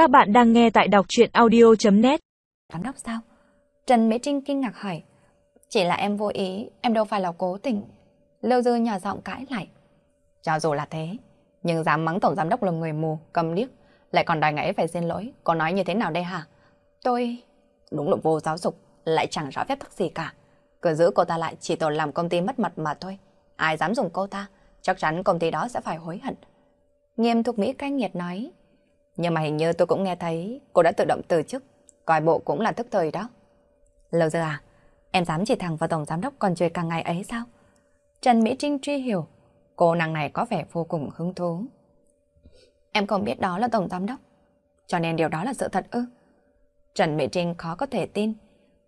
Các bạn đang nghe tại đọc chuyện audio.net Giám đốc sao? Trần Mỹ Trinh kinh ngạc hỏi. Chỉ là em vô ý, em đâu phải là cố tình. Lưu Dư nhỏ giọng cãi lại. Cho dù là thế, nhưng dám mắng tổng giám đốc là người mù, cầm điếc, lại còn đòi ngẫy phải xin lỗi, có nói như thế nào đây hả? Tôi... Đúng là vô giáo dục, lại chẳng rõ phép tắc gì cả. Cứ giữ cô ta lại chỉ tội làm công ty mất mặt mà thôi. Ai dám dùng cô ta, chắc chắn công ty đó sẽ phải hối hận. Nghiêm thục Mỹ canh nghiệt nói. Nhưng mà hình như tôi cũng nghe thấy cô đã tự động từ chức, coi bộ cũng là thức thời đó. Lâu giờ à, em dám chỉ thẳng vào tổng giám đốc còn chơi càng ngày ấy sao? Trần Mỹ Trinh truy hiểu, cô nàng này có vẻ vô cùng hứng thú. Em không biết đó là tổng giám đốc, cho nên điều đó là sự thật ư. Trần Mỹ Trinh khó có thể tin,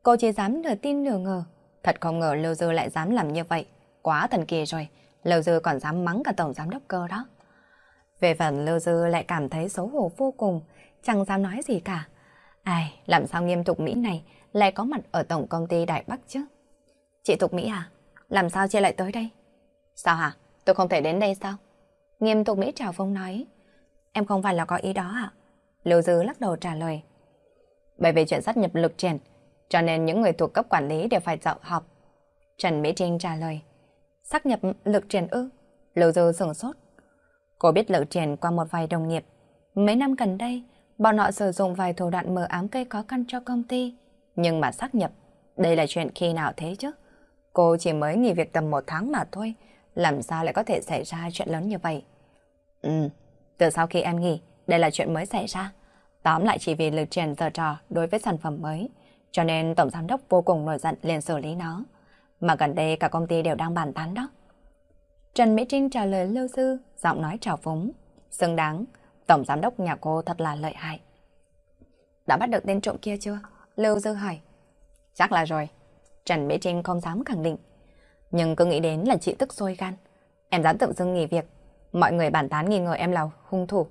cô chỉ dám nửa tin nửa ngờ. Thật không ngờ lâu Dư lại dám làm như vậy, quá thần kỳ rồi, lâu Dư còn dám mắng cả tổng giám đốc cơ đó. Về phần Lưu Dư lại cảm thấy xấu hổ vô cùng, chẳng dám nói gì cả. Ai, làm sao nghiêm tục Mỹ này lại có mặt ở tổng công ty Đại Bắc chứ? Chị Tục Mỹ à, làm sao chị lại tới đây? Sao hả? Tôi không thể đến đây sao? Nghiêm tục Mỹ trào phông nói. Em không phải là có ý đó ạ. Lưu Dư lắc đầu trả lời. Bởi vì chuyện sát nhập lực triển, cho nên những người thuộc cấp quản lý đều phải dạo họp. Trần Mỹ Trinh trả lời. Sát nhập lực triển ư? Lưu Dư sửng sốt. Cô biết lỡ triển qua một vài đồng nghiệp. Mấy năm gần đây, bọn họ sử dụng vài thủ đoạn mờ ám gây khó khăn cho công ty. Nhưng mà xác nhập, đây là chuyện khi nào thế chứ? Cô chỉ mới nghỉ việc tầm một tháng mà thôi, làm sao lại có thể xảy ra chuyện lớn như vậy? Ừ, từ sau khi em nghỉ, đây là chuyện mới xảy ra. Tóm lại chỉ vì lực triển giờ trò đối với sản phẩm mới, cho nên Tổng Giám đốc vô cùng nổi giận liền xử lý nó. Mà gần đây cả công ty đều đang bàn tán đó. Trần Mỹ Trinh trả lời Lưu Sư, giọng nói trào phúng. Xứng đáng, Tổng Giám đốc nhà cô thật là lợi hại. Đã bắt được tên trộm kia chưa? Lưu Dư hỏi. Chắc là rồi. Trần Mỹ Trinh không dám khẳng định. Nhưng cứ nghĩ đến là chị tức sôi gan. Em dám tự dưng nghỉ việc. Mọi người bàn tán nghi ngờ em là hung thủ.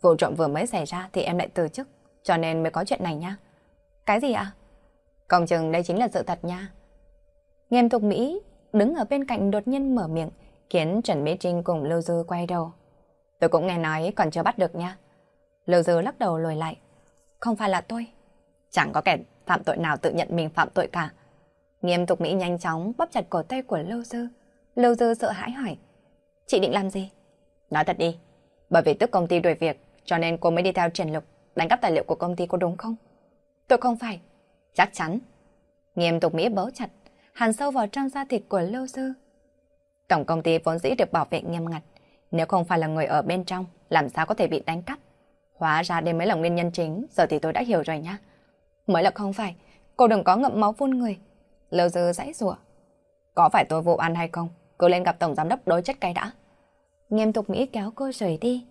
Vụ trộm vừa mới xảy ra thì em lại từ chức. Cho nên mới có chuyện này nha. Cái gì ạ? Công chừng đây chính là sự thật nha. Nghiêm tục Mỹ đứng ở bên cạnh đột nhiên mở miệng khiến Trần Mỹ Trinh cùng Lưu Dư quay đầu. Tôi cũng nghe nói còn chưa bắt được nha. Lưu Dư lắc đầu lùi lại. Không phải là tôi. Chẳng có kẻ phạm tội nào tự nhận mình phạm tội cả. Nghiêm tục Mỹ nhanh chóng bóp chặt cổ tay của Lưu Dư. Lưu Dư sợ hãi hỏi. Chị định làm gì? Nói thật đi. Bởi vì tức công ty đuổi việc, cho nên cô mới đi theo triển lục, đánh cắp tài liệu của công ty cô đúng không? Tôi không phải. Chắc chắn. Nghiêm tục Mỹ bấu chặt, hàn sâu vào trong da thịt của Lưu Dư. Tổng công ty vốn dĩ được bảo vệ nghiêm ngặt. Nếu không phải là người ở bên trong, làm sao có thể bị đánh cắp? Hóa ra đây mới là nguyên nhân chính, giờ thì tôi đã hiểu rồi nhá. Mới là không phải, cô đừng có ngậm máu phun người. Lâu dư dãy rủa Có phải tôi vụ ăn hay không? Cứ lên gặp tổng giám đốc đối chất cái đã. Nghiêm tục Mỹ kéo cô rời đi.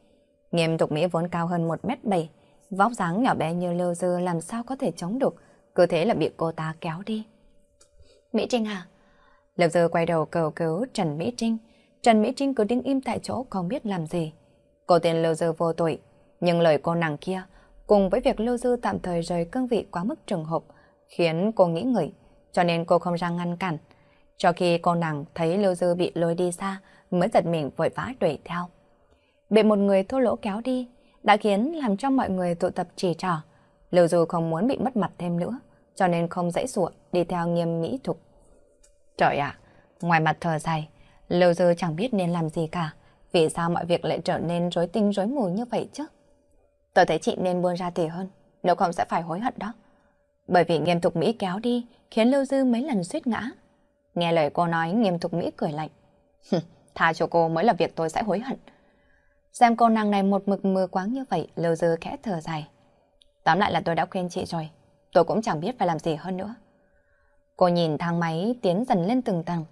Nghiêm tục Mỹ vốn cao hơn 1m7, vóc dáng nhỏ bé như Lâu Dư làm sao có thể chống được, cứ thế là bị cô ta kéo đi. Mỹ Trinh à? Lưu giờ quay đầu cầu cứu Trần Mỹ Trinh. Trần Mỹ Trinh cứ đứng im tại chỗ không biết làm gì. Cô tiền Lưu Dư vô tội, nhưng lời cô nàng kia cùng với việc Lưu Dư tạm thời rời cương vị quá mức trùng hợp khiến cô nghĩ ngợi, cho nên cô không ra ngăn cản. Cho khi cô nàng thấy Lưu Dư bị lôi đi xa mới giật mình vội vã đuổi theo. Bị một người thô lỗ kéo đi đã khiến làm cho mọi người tụ tập chỉ trỏ. Lưu Dư không muốn bị mất mặt thêm nữa, cho nên không dãy ruộng đi theo nghiêm mỹ thục. Trời ạ, ngoài mặt thở dài, Lưu Dư chẳng biết nên làm gì cả. Vì sao mọi việc lại trở nên rối tinh rối mù như vậy chứ? Tôi thấy chị nên buông ra thì hơn, nếu không sẽ phải hối hận đó. Bởi vì nghiêm thục Mỹ kéo đi, khiến Lưu Dư mấy lần suýt ngã. Nghe lời cô nói, nghiêm thục Mỹ cười lạnh. Tha cho cô mới là việc tôi sẽ hối hận. Xem cô nàng này một mực mưa quáng như vậy, Lưu Dư khẽ thở dài. Tóm lại là tôi đã khuyên chị rồi, tôi cũng chẳng biết phải làm gì hơn nữa. Cô nhìn thang máy tiến dần lên từng tầng.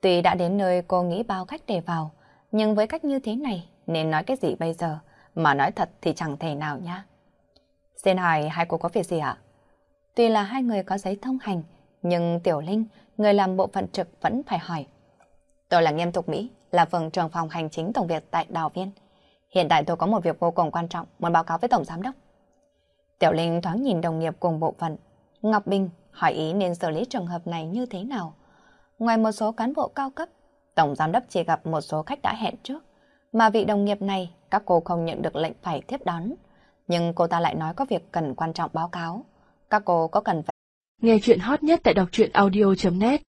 Tuy đã đến nơi cô nghĩ bao cách để vào, nhưng với cách như thế này nên nói cái gì bây giờ, mà nói thật thì chẳng thể nào nha. Xin hỏi hai cô có việc gì ạ? Tuy là hai người có giấy thông hành, nhưng Tiểu Linh, người làm bộ phận trực vẫn phải hỏi. Tôi là Nghiêm Thục Mỹ, là phường trưởng phòng hành chính tổng việc tại Đào Viên. Hiện tại tôi có một việc vô cùng quan trọng muốn báo cáo với Tổng Giám đốc. Tiểu Linh thoáng nhìn đồng nghiệp cùng bộ phận. Ngọc Bình hỏi ý nên xử lý trường hợp này như thế nào. Ngoài một số cán bộ cao cấp, Tổng Giám đốc chỉ gặp một số khách đã hẹn trước, mà vị đồng nghiệp này các cô không nhận được lệnh phải tiếp đón. Nhưng cô ta lại nói có việc cần quan trọng báo cáo. Các cô có cần phải... Nghe chuyện hot nhất tại đọc truyện audio.net